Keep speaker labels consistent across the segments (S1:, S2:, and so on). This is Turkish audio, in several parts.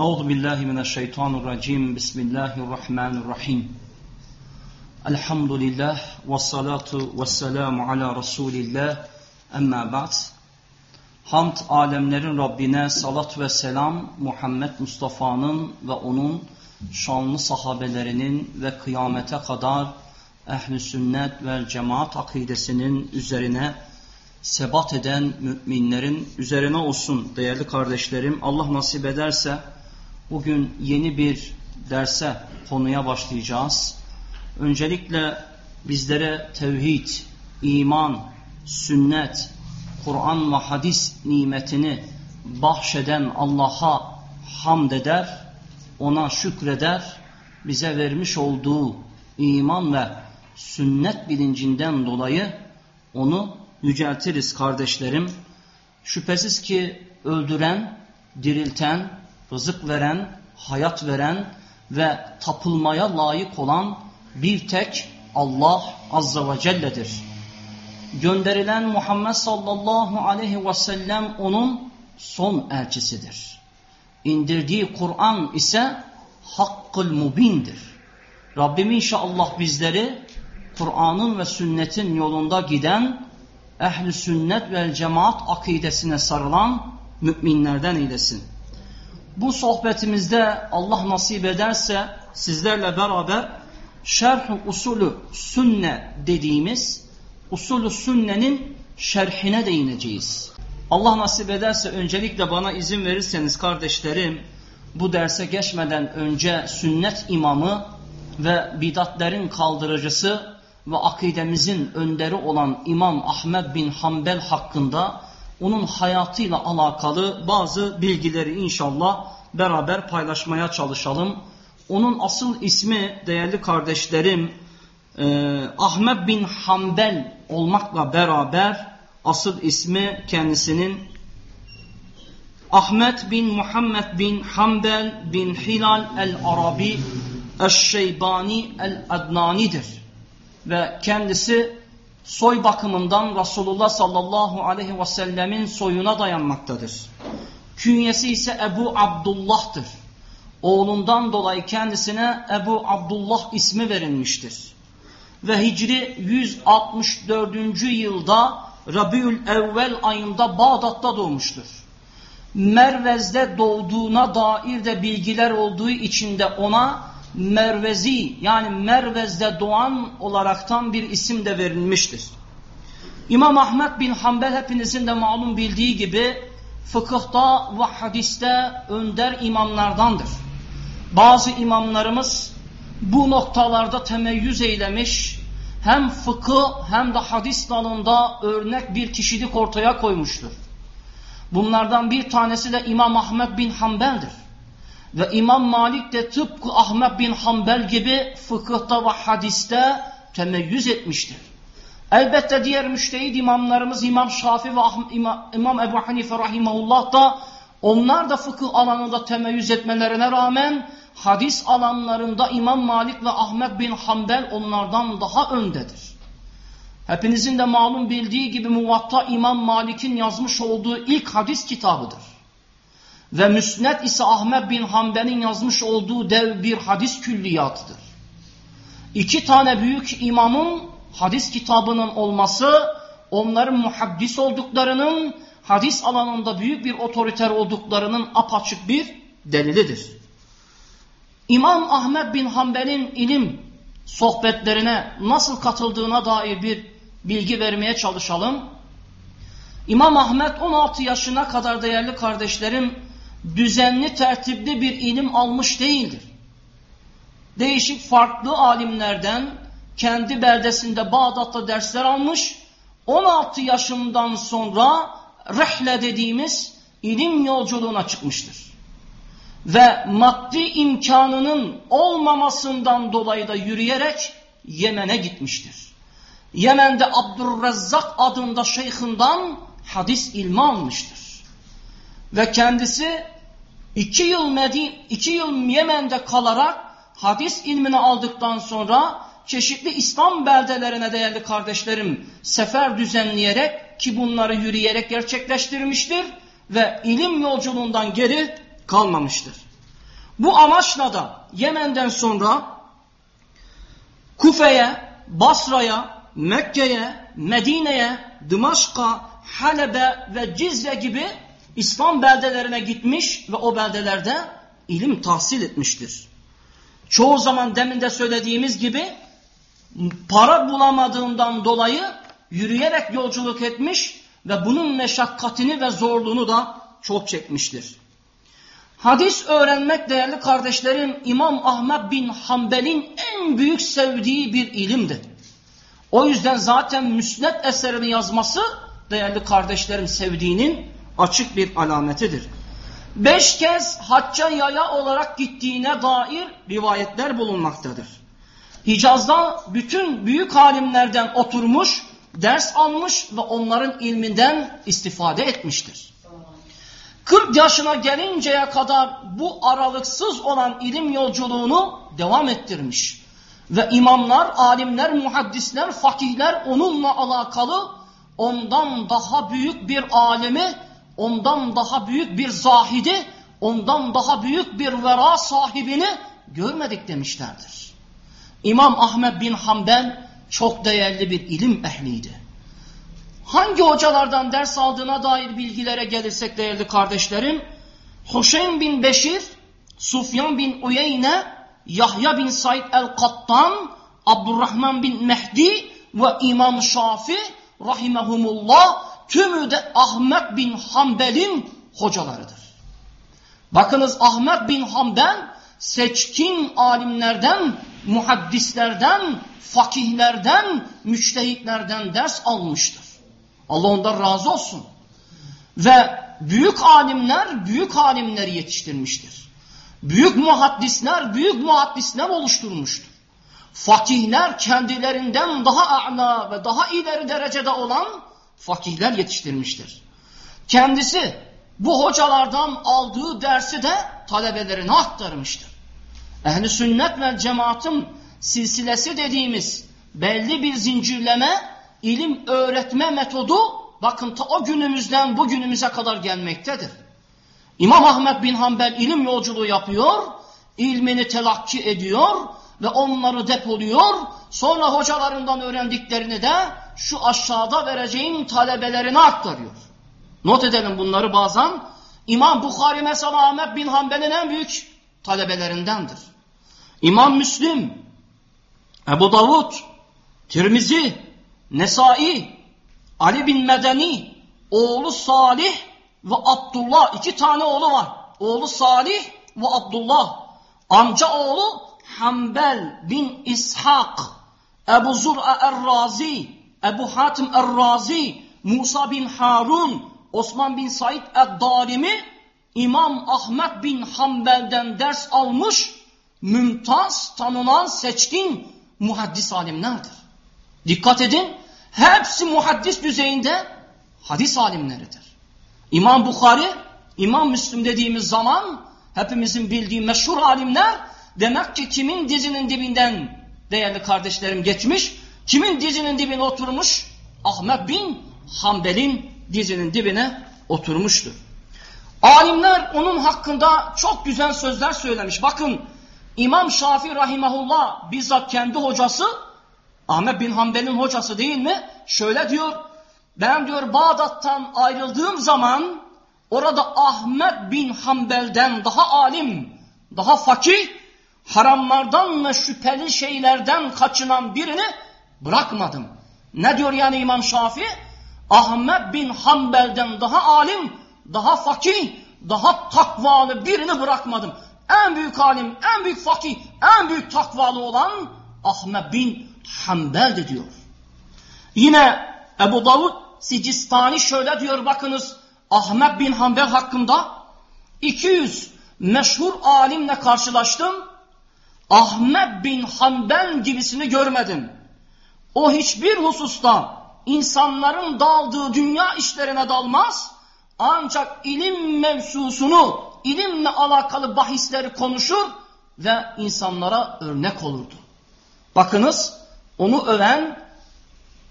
S1: أعوذ بالله من الشيطان الرجيم بسم الله الرحمن الرحيم الحمد لله والصلاة والسلام على رسول الله أما بعد Hamd alemlerin Rabbine salat ve selam Muhammed Mustafa'nın ve onun şanlı sahabelerinin ve kıyamete kadar ehli sünnet ve cemaat akidesinin üzerine sebat eden müminlerin üzerine olsun değerli kardeşlerim. Allah nasip ederse bugün yeni bir derse konuya başlayacağız. Öncelikle bizlere tevhid, iman, sünnet, Kur'an ve hadis nimetini bahşeden Allah'a hamd eder, ona şükreder, bize vermiş olduğu iman ve sünnet bilincinden dolayı onu yüceltiriz kardeşlerim. Şüphesiz ki öldüren, dirilten, rızık veren, hayat veren ve tapılmaya layık olan bir tek Allah Azza ve Celle'dir. Gönderilen Muhammed sallallahu aleyhi ve sellem onun son elçisidir. İndirdiği Kur'an ise hakkıl mubindir. Rabbim inşallah bizleri Kur'an'ın ve sünnetin yolunda giden ehli sünnet ve cemaat akidesine sarılan müminlerden eylesin. Bu sohbetimizde Allah nasip ederse sizlerle beraber şerh usulü sünne dediğimiz usulü sünnenin şerhine değineceğiz. Allah nasip ederse öncelikle bana izin verirseniz kardeşlerim bu derse geçmeden önce sünnet imamı ve bidatlerin kaldırıcısı ve akidemizin önderi olan İmam Ahmed bin Hanbel hakkında onun hayatıyla alakalı bazı bilgileri inşallah beraber paylaşmaya çalışalım. Onun asıl ismi değerli kardeşlerim e, Ahmet bin Hanbel olmakla beraber asıl ismi kendisinin Ahmet bin Muhammed bin Hanbel bin Hilal el-Arabi el-Şeybani el-Adnani'dir. Ve kendisi soy bakımından Resulullah sallallahu aleyhi ve sellemin soyuna dayanmaktadır. Künyesi ise Ebu Abdullah'tır. Oğlundan dolayı kendisine Ebu Abdullah ismi verilmiştir. Ve Hicri 164. yılda Rabiül Evvel ayında Bağdat'ta doğmuştur. Mervez'de doğduğuna dair de bilgiler olduğu için de ona Mervezi yani Mervez'de doğan olaraktan bir isim de verilmiştir. İmam Ahmet bin Hanbel hepinizin de malum bildiği gibi fıkıhta ve hadiste önder imamlardandır. Bazı imamlarımız bu noktalarda temeyyüz eylemiş, hem fıkıh hem de hadis dalında örnek bir kişilik ortaya koymuştur. Bunlardan bir tanesi de İmam Ahmet bin Hanbel'dir. Ve İmam Malik de tıpkı Ahmet bin Hanbel gibi fıkıhta ve hadiste temeyyüz etmiştir. Elbette diğer müştehid imamlarımız İmam Şafi ve İmam Ebu Hanife rahimahullah da onlar da fıkıh alanında temeyyüz etmelerine rağmen hadis alanlarında İmam Malik ve Ahmet bin Hanbel onlardan daha öndedir. Hepinizin de malum bildiği gibi Muvatta İmam Malik'in yazmış olduğu ilk hadis kitabıdır. Ve Müsned ise Ahmet bin Hanbel'in yazmış olduğu dev bir hadis külliyatıdır. İki tane büyük imamın hadis kitabının olması onların muhaddis olduklarının hadis alanında büyük bir otoriter olduklarının apaçık bir delilidir. İmam Ahmet bin Hanbel'in ilim sohbetlerine nasıl katıldığına dair bir bilgi vermeye çalışalım. İmam Ahmet 16 yaşına kadar değerli kardeşlerim düzenli tertipli bir ilim almış değildir. Değişik farklı alimlerden kendi beldesinde Bağdat'ta dersler almış. 16 yaşından sonra rehle dediğimiz ilim yolculuğuna çıkmıştır ve maddi imkanının olmamasından dolayı da yürüyerek Yemen'e gitmiştir. Yemen'de Abdurrezzak adında şeyhinden hadis ilmi almıştır. Ve kendisi iki yıl, Medine, iki yıl Yemen'de kalarak hadis ilmini aldıktan sonra çeşitli İslam beldelerine değerli kardeşlerim sefer düzenleyerek ki bunları yürüyerek gerçekleştirmiştir ve ilim yolculuğundan geri kalmamıştır. Bu amaçla da Yemen'den sonra Kufe'ye, Basra'ya, Mekke'ye, Medine'ye, Dımaşk'a, Halebe ve Cizre gibi İslam beldelerine gitmiş ve o beldelerde ilim tahsil etmiştir. Çoğu zaman demin de söylediğimiz gibi para bulamadığından dolayı yürüyerek yolculuk etmiş ve bunun meşakkatini ve zorluğunu da çok çekmiştir. Hadis öğrenmek değerli kardeşlerim İmam Ahmet bin Hanbel'in en büyük sevdiği bir ilimdir. O yüzden zaten müsnet eserini yazması değerli kardeşlerim sevdiğinin açık bir alametidir. Beş kez hacca yaya olarak gittiğine dair rivayetler bulunmaktadır. Hicaz'da bütün büyük alimlerden oturmuş, ders almış ve onların ilminden istifade etmiştir. 40 yaşına gelinceye kadar bu aralıksız olan ilim yolculuğunu devam ettirmiş. Ve imamlar, alimler, muhaddisler, fakihler onunla alakalı ondan daha büyük bir alimi, ondan daha büyük bir zahidi, ondan daha büyük bir vera sahibini görmedik demişlerdir. İmam Ahmet bin Hanbel çok değerli bir ilim ehliydi. Hangi hocalardan ders aldığına dair bilgilere gelirsek değerli kardeşlerim, Hüseyin bin Beşir, Sufyan bin Uyeyne, Yahya bin Said el-Kattan, Abdurrahman bin Mehdi ve İmam Şafi rahimehumullah tümü de Ahmet bin Hanbel'in hocalarıdır. Bakınız Ahmet bin Hanbel seçkin alimlerden, muhaddislerden, fakihlerden, müçtehitlerden ders almıştır. Allah ondan razı olsun. Ve büyük alimler büyük alimleri yetiştirmiştir. Büyük muhaddisler büyük muhaddisler oluşturmuştur. Fakihler kendilerinden daha a'la ve daha ileri derecede olan fakihler yetiştirmiştir. Kendisi bu hocalardan aldığı dersi de talebelerine aktarmıştır. Ehli sünnet ve cemaatin silsilesi dediğimiz belli bir zincirleme ilim öğretme metodu bakın ta o günümüzden bugünümüze kadar gelmektedir. İmam Ahmet bin Hanbel ilim yolculuğu yapıyor, ilmini telakki ediyor ve onları depoluyor. Sonra hocalarından öğrendiklerini de şu aşağıda vereceğim talebelerine aktarıyor. Not edelim bunları bazen. İmam Bukhari mesela Ahmet bin Hanbel'in en büyük talebelerindendir. İmam Müslim, Ebu Davud, Tirmizi, Nesai, Ali bin Medeni, oğlu Salih ve Abdullah iki tane oğlu var. Oğlu Salih ve Abdullah. Amca oğlu Hanbel bin İshak, Ebu Zur'a Er-Razi, Ebu Hatim Er-Razi, Musa bin Harun, Osman bin Said Ed-Darimi, İmam Ahmet bin Hanbel'den ders almış, mümtaz, tanınan, seçkin muhaddis alimlerdir. Dikkat edin, hepsi muhaddis düzeyinde hadis alimleridir. İmam Bukhari, İmam Müslüm dediğimiz zaman hepimizin bildiği meşhur alimler demek ki kimin dizinin dibinden değerli kardeşlerim geçmiş, kimin dizinin dibine oturmuş? Ahmet bin Hanbel'in dizinin dibine oturmuştur. Alimler onun hakkında çok güzel sözler söylemiş. Bakın İmam Şafii rahimahullah bizzat kendi hocası Ahmet bin Hanbel'in hocası değil mi? Şöyle diyor. Ben diyor Bağdat'tan ayrıldığım zaman orada Ahmet bin Hanbel'den daha alim, daha fakih, haramlardan ve şüpheli şeylerden kaçınan birini bırakmadım. Ne diyor yani İmam Şafii? Ahmet bin Hanbel'den daha alim, daha fakih, daha takvalı birini bırakmadım. En büyük alim, en büyük fakih, en büyük takvalı olan Ahmet bin Hanbel de diyor. Yine Ebu Davud Sicistani şöyle diyor bakınız Ahmet bin Hanbel hakkında 200 meşhur alimle karşılaştım. Ahmet bin Hanbel gibisini görmedim. O hiçbir hususta insanların daldığı dünya işlerine dalmaz. Ancak ilim mevzusunu, ilimle alakalı bahisleri konuşur ve insanlara örnek olurdu. Bakınız onu öven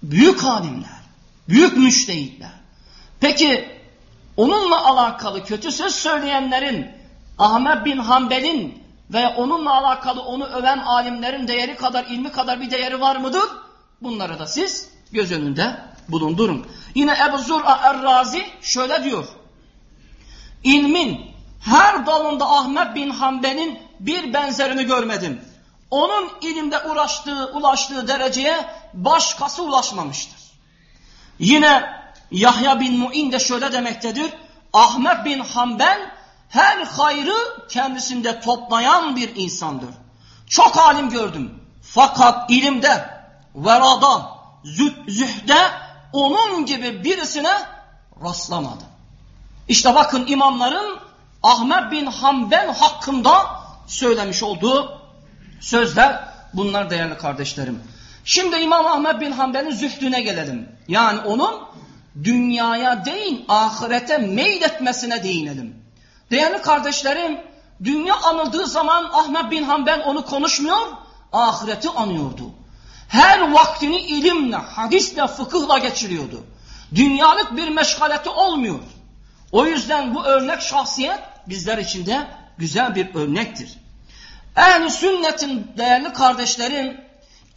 S1: büyük alimler, büyük müştehitler. Peki onunla alakalı kötü söz söyleyenlerin Ahmet bin Hanbel'in ve onunla alakalı onu öven alimlerin değeri kadar, ilmi kadar bir değeri var mıdır? Bunları da siz göz önünde bulundurun. Yine Ebu Zur'a Er-Razi şöyle diyor. İlmin her dalında Ahmet bin Hanbel'in bir benzerini görmedim. Onun ilimde uğraştığı, ulaştığı dereceye başkası ulaşmamıştır. Yine Yahya bin Mu'in de şöyle demektedir. Ahmet bin Hanbel her hayrı kendisinde toplayan bir insandır. Çok alim gördüm. Fakat ilimde, verada, zühde onun gibi birisine rastlamadım. İşte bakın imamların Ahmet bin Hanbel hakkında söylemiş olduğu sözler bunlar değerli kardeşlerim. Şimdi İmam Ahmet bin Hanbel'in zühdüne gelelim. Yani onun dünyaya değil ahirete meyletmesine değinelim. Değerli kardeşlerim, dünya anıldığı zaman Ahmet bin Hanbel onu konuşmuyor, ahireti anıyordu. Her vaktini ilimle, hadisle, fıkıhla geçiriyordu. Dünyalık bir meşgaleti olmuyor. O yüzden bu örnek şahsiyet bizler için de güzel bir örnektir. Ehl-i sünnetin değerli kardeşlerim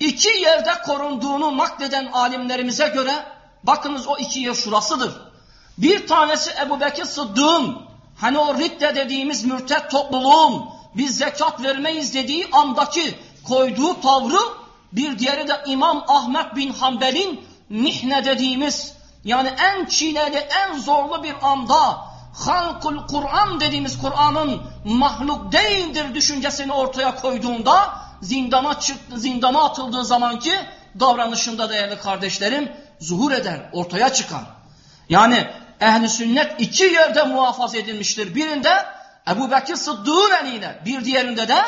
S1: iki yerde korunduğunu nakleden alimlerimize göre bakınız o iki yer şurasıdır. Bir tanesi Ebu Bekir Sıddık'ın hani o ridde dediğimiz mürtet topluluğun biz zekat vermeyiz dediği andaki koyduğu tavrı bir diğeri de İmam Ahmet bin Hanbel'in mihne dediğimiz yani en çileli en zorlu bir anda halkul Kur'an dediğimiz Kur'an'ın mahluk değildir düşüncesini ortaya koyduğunda zindana çıktı, zindana atıldığı zamanki davranışında değerli kardeşlerim zuhur eder, ortaya çıkar. Yani ehli sünnet iki yerde muhafaza edilmiştir. Birinde Ebu Bekir Sıddık'ın eliyle, bir diğerinde de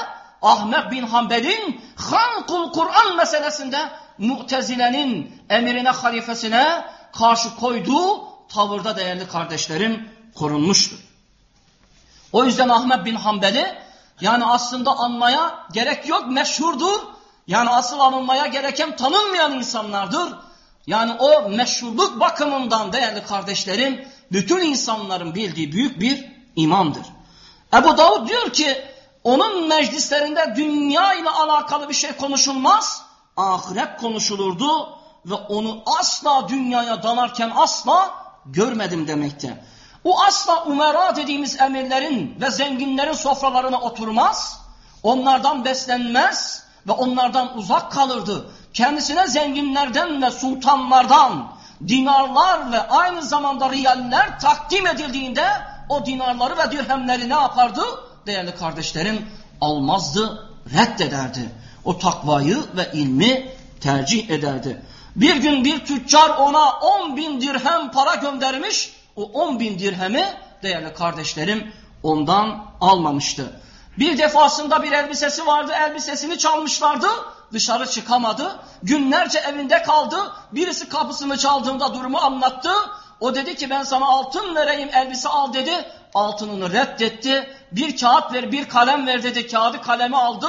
S1: Ahmet bin Hanbel'in halkul Kur'an meselesinde Mu'tezile'nin emirine, halifesine karşı koyduğu tavırda değerli kardeşlerim korunmuştur. O yüzden Ahmet bin Hanbel'i yani aslında anmaya gerek yok meşhurdur. Yani asıl anılmaya gereken tanınmayan insanlardır. Yani o meşhurluk bakımından değerli kardeşlerim bütün insanların bildiği büyük bir imamdır. Ebu Davud diyor ki onun meclislerinde dünya ile alakalı bir şey konuşulmaz. Ahiret konuşulurdu ve onu asla dünyaya dalarken asla görmedim demekte. O asla umera dediğimiz emirlerin ve zenginlerin sofralarına oturmaz, onlardan beslenmez ve onlardan uzak kalırdı. Kendisine zenginlerden ve sultanlardan dinarlar ve aynı zamanda riyaller takdim edildiğinde o dinarları ve dirhemleri ne yapardı? Değerli kardeşlerim almazdı, reddederdi. O takvayı ve ilmi tercih ederdi. Bir gün bir tüccar ona on bin dirhem para göndermiş o 10 bin dirhemi değerli kardeşlerim ondan almamıştı. Bir defasında bir elbisesi vardı, elbisesini çalmışlardı, dışarı çıkamadı. Günlerce evinde kaldı. Birisi kapısını çaldığında durumu anlattı. O dedi ki ben sana altın vereyim elbise al dedi. Altınını reddetti. Bir kağıt ver, bir kalem ver dedi. Kağıdı kalemi aldı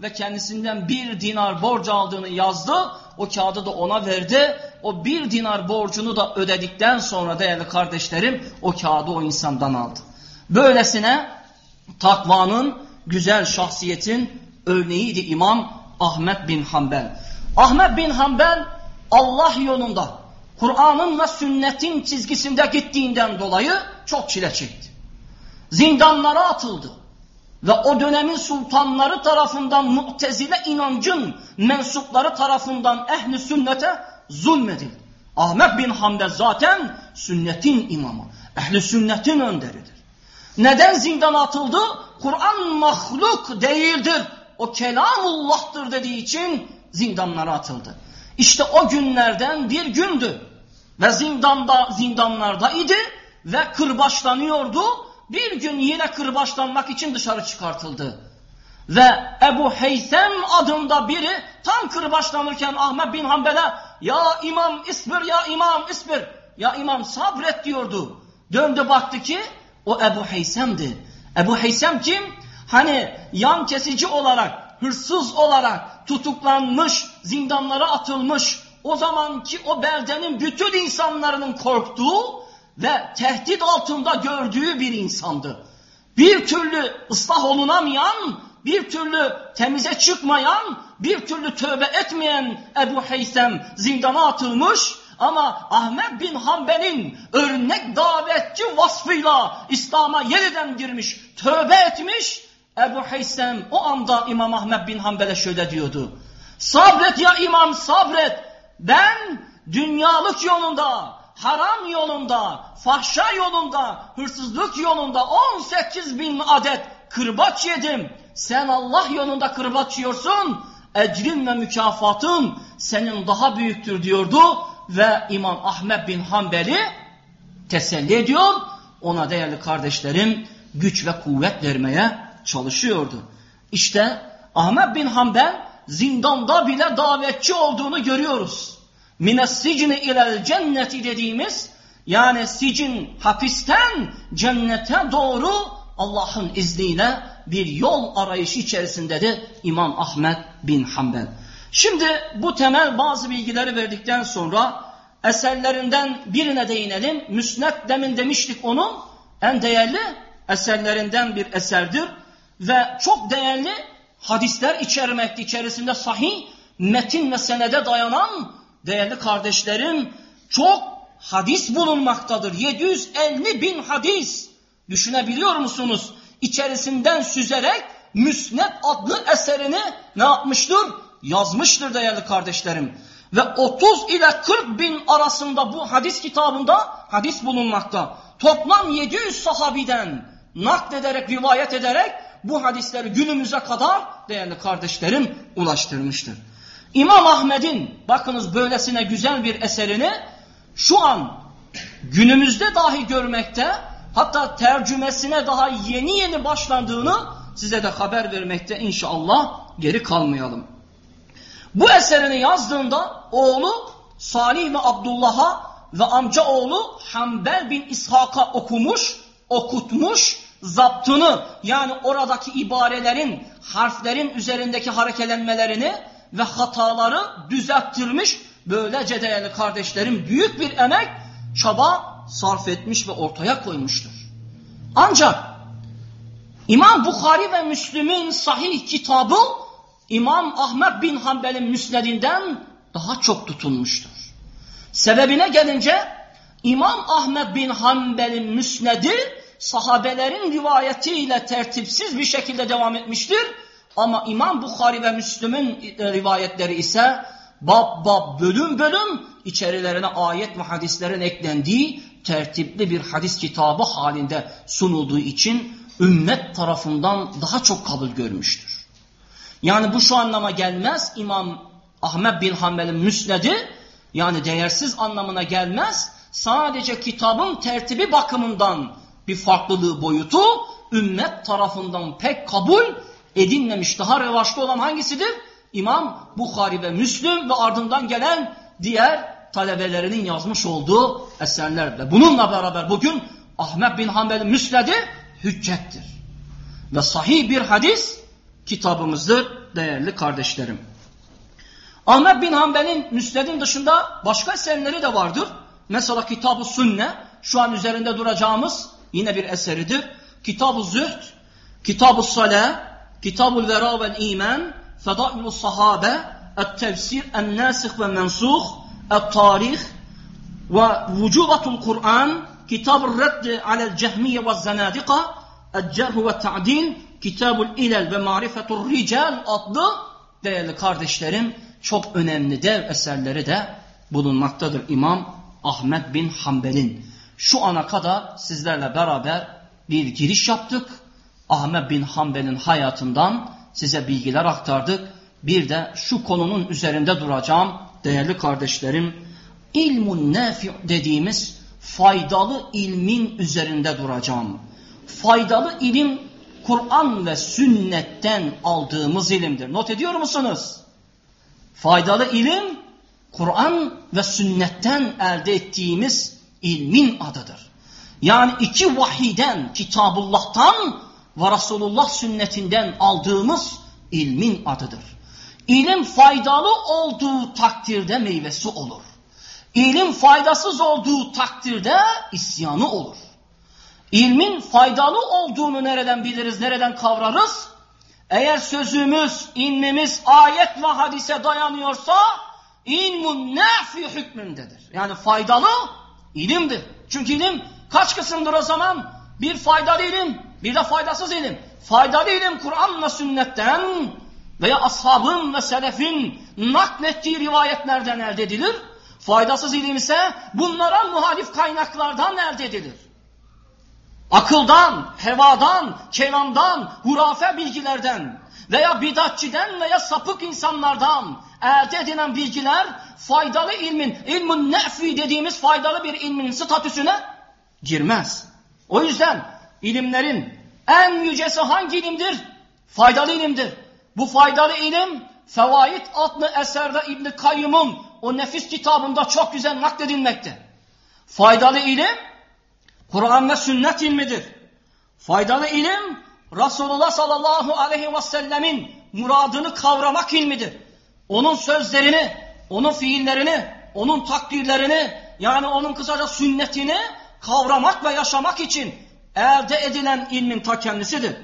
S1: ve kendisinden bir dinar borç aldığını yazdı. O kağıdı da ona verdi. O bir dinar borcunu da ödedikten sonra değerli kardeşlerim o kağıdı o insandan aldı. Böylesine takvanın güzel şahsiyetin örneğiydi İmam Ahmet bin Hanbel. Ahmet bin Hanbel Allah yolunda Kur'an'ın ve sünnetin çizgisinde gittiğinden dolayı çok çile çekti. Zindanlara atıldı ve o dönemin sultanları tarafından mu'tezile inancın mensupları tarafından ehli sünnete zulmedildi. Ahmet bin Hanbel zaten sünnetin imamı, ehli sünnetin önderidir. Neden zindana atıldı? Kur'an mahluk değildir. O kelamullah'tır dediği için zindanlara atıldı. İşte o günlerden bir gündü. Ve zindanda, zindanlarda idi ve kırbaçlanıyordu bir gün yine kırbaçlanmak için dışarı çıkartıldı. Ve Ebu Heysem adında biri tam kırbaçlanırken Ahmet bin Hanbel'e ya imam isbir ya imam isbir ya imam sabret diyordu. Döndü baktı ki o Ebu Heysem'di. Ebu Heysem kim? Hani yan kesici olarak, hırsız olarak tutuklanmış, zindanlara atılmış, o zamanki o beldenin bütün insanların korktuğu ve tehdit altında gördüğü bir insandı. bir türlü ıslah olunamayan, bir türlü temize çıkmayan, bir türlü tövbe etmeyen Ebu Heysem zindana atılmış ama Ahmet bin Hanbel'in örnek davetçi vasfıyla İslam'a yeniden girmiş, tövbe etmiş. Ebu Heysem o anda İmam Ahmet bin Hanbel'e şöyle diyordu. Sabret ya imam sabret. Ben dünyalık yolunda, haram yolunda, fahşa yolunda, hırsızlık yolunda 18 bin adet kırbaç yedim. Sen Allah yolunda kırbaç yiyorsun. Ecrin ve mükafatın senin daha büyüktür diyordu. Ve İmam Ahmet bin Hanbel'i teselli ediyor. Ona değerli kardeşlerim güç ve kuvvet vermeye çalışıyordu. İşte Ahmet bin Hanbel zindanda bile davetçi olduğunu görüyoruz. Mine sicni ilel cenneti dediğimiz yani sicin hapisten cennete doğru Allah'ın izniyle bir yol arayışı içerisindedir İmam Ahmet bin Hanbel. Şimdi bu temel bazı bilgileri verdikten sonra eserlerinden birine değinelim. Müsned demin demiştik onun en değerli eserlerinden bir eserdir ve çok değerli hadisler içermekte içerisinde sahih metin ve senede dayanan değerli kardeşlerim çok hadis bulunmaktadır. 750 bin hadis düşünebiliyor musunuz? İçerisinden süzerek Müsned adlı eserini ne yapmıştır? Yazmıştır değerli kardeşlerim. Ve 30 ile 40 bin arasında bu hadis kitabında hadis bulunmakta. Toplam 700 sahabiden naklederek, rivayet ederek bu hadisleri günümüze kadar değerli kardeşlerim ulaştırmıştır. İmam Ahmet'in bakınız böylesine güzel bir eserini şu an günümüzde dahi görmekte hatta tercümesine daha yeni yeni başlandığını size de haber vermekte inşallah geri kalmayalım. Bu eserini yazdığında oğlu Salih ve Abdullah'a ve amca oğlu Hanbel bin İshak'a okumuş, okutmuş, zaptını yani oradaki ibarelerin, harflerin üzerindeki harekelenmelerini ve hataları düzelttirmiş. Böylece değerli kardeşlerim büyük bir emek, çaba sarf etmiş ve ortaya koymuştur. Ancak İmam Bukhari ve Müslüm'ün sahih kitabı İmam Ahmet bin Hanbel'in müsnedinden daha çok tutulmuştur. Sebebine gelince İmam Ahmet bin Hanbel'in müsnedi sahabelerin rivayetiyle tertipsiz bir şekilde devam etmiştir. Ama İmam Bukhari ve Müslüm'ün rivayetleri ise bab bab bölüm bölüm içerilerine ayet ve hadislerin eklendiği tertipli bir hadis kitabı halinde sunulduğu için ümmet tarafından daha çok kabul görmüştür. Yani bu şu anlama gelmez İmam Ahmet bin Hanbel'in müsnedi yani değersiz anlamına gelmez. Sadece kitabın tertibi bakımından bir farklılığı boyutu ümmet tarafından pek kabul edilmemiş. Daha revaçlı olan hangisidir? İmam Bukhari ve Müslüm ve ardından gelen diğer talebelerinin yazmış olduğu eserlerle. Bununla beraber bugün Ahmet bin Hanbel'in müsledi hüccettir. Ve sahih bir hadis kitabımızdır değerli kardeşlerim. Ahmet bin Hanbel'in müsnedin dışında başka eserleri de vardır. Mesela Kitab-ı Sünne şu an üzerinde duracağımız yine bir eseridir. Kitab-ı Zühd, Kitab-ı Salah, Kitab-ı Vera vel İman, Fedail-u Sahabe, El-Tefsir, El-Nasih ve Mensuh, El-Tarih ve Vücubatul Kur'an, Kitab-ı Reddi alel Cehmiye ve Zanadika, El-Cerh ve Ta'dil, Kitab-ı İlel ve Marifetul Rical adlı değerli kardeşlerim çok önemli dev eserleri de bulunmaktadır İmam Ahmet bin Hanbel'in. Şu ana kadar sizlerle beraber bir giriş yaptık. Ahmet bin Hanbel'in hayatından size bilgiler aktardık. Bir de şu konunun üzerinde duracağım değerli kardeşlerim. İlmun nefi dediğimiz faydalı ilmin üzerinde duracağım. Faydalı ilim Kur'an ve sünnetten aldığımız ilimdir. Not ediyor musunuz? Faydalı ilim Kur'an ve sünnetten elde ettiğimiz ilmin adıdır. Yani iki vahiden, Kitabullah'tan ve Resulullah sünnetinden aldığımız ilmin adıdır. İlim faydalı olduğu takdirde meyvesi olur. İlim faydasız olduğu takdirde isyanı olur. İlmin faydalı olduğunu nereden biliriz, nereden kavrarız? Eğer sözümüz, ilmimiz ayet ve hadise dayanıyorsa ilmun nafi hükmündedir. Yani faydalı ilimdir. Çünkü ilim kaç kısımdır o zaman? Bir faydalı ilim, bir de faydasız ilim. Faydalı ilim Kur'an ve sünnetten veya ashabın ve selefin naklettiği rivayetlerden elde edilir. Faydasız ilim ise bunlara muhalif kaynaklardan elde edilir. Akıldan, hevadan, kelamdan, hurafe bilgilerden veya bidatçiden veya sapık insanlardan elde edilen bilgiler faydalı ilmin, ilmun nefi dediğimiz faydalı bir ilmin statüsüne girmez. O yüzden ilimlerin en yücesi hangi ilimdir? Faydalı ilimdir. Bu faydalı ilim Fevaid adlı eserde İbn Kayyım'ın o nefis kitabında çok güzel nakledilmekte. Faydalı ilim Kur'an ve sünnet ilmidir. Faydalı ilim Resulullah sallallahu aleyhi ve sellemin muradını kavramak ilmidir. Onun sözlerini, onun fiillerini, onun takdirlerini yani onun kısaca sünnetini kavramak ve yaşamak için elde edilen ilmin ta kendisidir.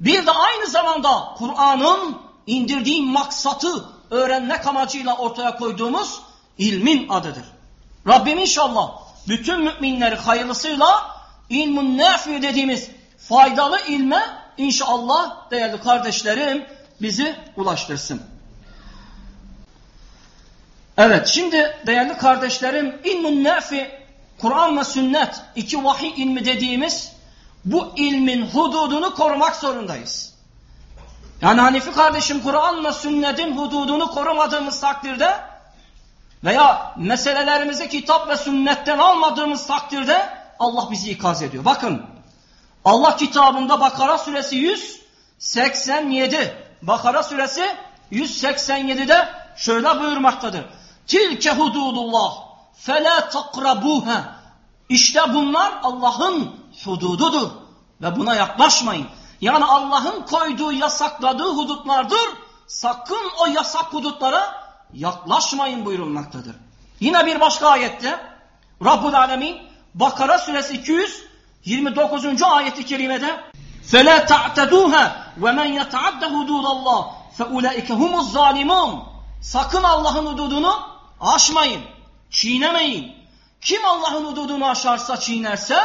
S1: Bir de aynı zamanda Kur'an'ın indirdiği maksatı öğrenmek amacıyla ortaya koyduğumuz ilmin adıdır. Rabbim inşallah bütün müminleri hayırlısıyla ilmun nafi dediğimiz faydalı ilme inşallah değerli kardeşlerim bizi ulaştırsın. Evet şimdi değerli kardeşlerim ilmun nafi Kur'an ve sünnet iki vahiy ilmi dediğimiz bu ilmin hududunu korumak zorundayız. Yani Hanifi kardeşim Kur'an'la sünnetin hududunu korumadığımız takdirde veya meselelerimizi kitap ve sünnetten almadığımız takdirde Allah bizi ikaz ediyor. Bakın Allah kitabında Bakara suresi 187 Bakara suresi 187'de şöyle buyurmaktadır. Tilke hududullah fela takrabuha İşte bunlar Allah'ın hudududur ve buna yaklaşmayın. Yani Allah'ın koyduğu, yasakladığı hudutlardır. Sakın o yasak hudutlara yaklaşmayın buyurulmaktadır. Yine bir başka ayette Rabbul Alemin Bakara suresi 229. ayeti kerimede فَلَا تَعْتَدُوهَا وَمَنْ يَتَعَدَّ هُدُودَ اللّٰهِ فَاُولَٰئِكَ هُمُ الظَّالِمُونَ Sakın Allah'ın hududunu aşmayın, çiğnemeyin. Kim Allah'ın hududunu aşarsa, çiğnerse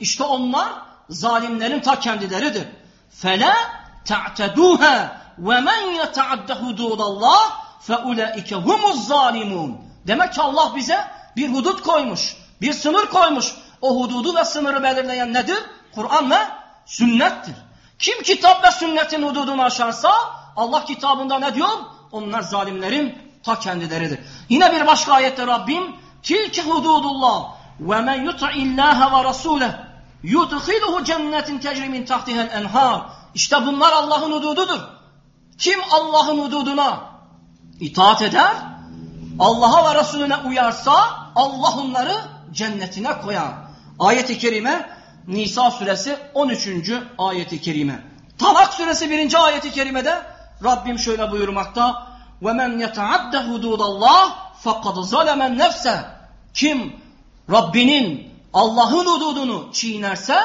S1: işte onlar zalimlerin ta kendileridir. Fela ta'teduha ve men yeta'adde hududallah fe ulaike humuz zalimun. Demek ki Allah bize bir hudut koymuş, bir sınır koymuş. O hududu ve sınırı belirleyen nedir? Kur'an ve sünnettir. Kim kitap ve sünnetin hududunu aşarsa Allah kitabında ne diyor? Onlar zalimlerin ta kendileridir. Yine bir başka ayette Rabbim tilke hududullah ve men yut'i illaha ve rasuleh yudkhiluhu cennetin tecri min tahtiha'l enhar. İşte bunlar Allah'ın hudududur. Kim Allah'ın hududuna itaat eder, Allah'a ve Resulüne uyarsa Allah onları cennetine koyar. Ayet-i kerime Nisa suresi 13. ayeti kerime. Talak suresi 1. ayeti kerimede Rabbim şöyle buyurmakta. وَمَنْ يَتَعَدَّ هُدُودَ اللّٰهِ فَقَدْ ظَلَمَ nefse. Kim Rabbinin Allah'ın hududunu çiğnerse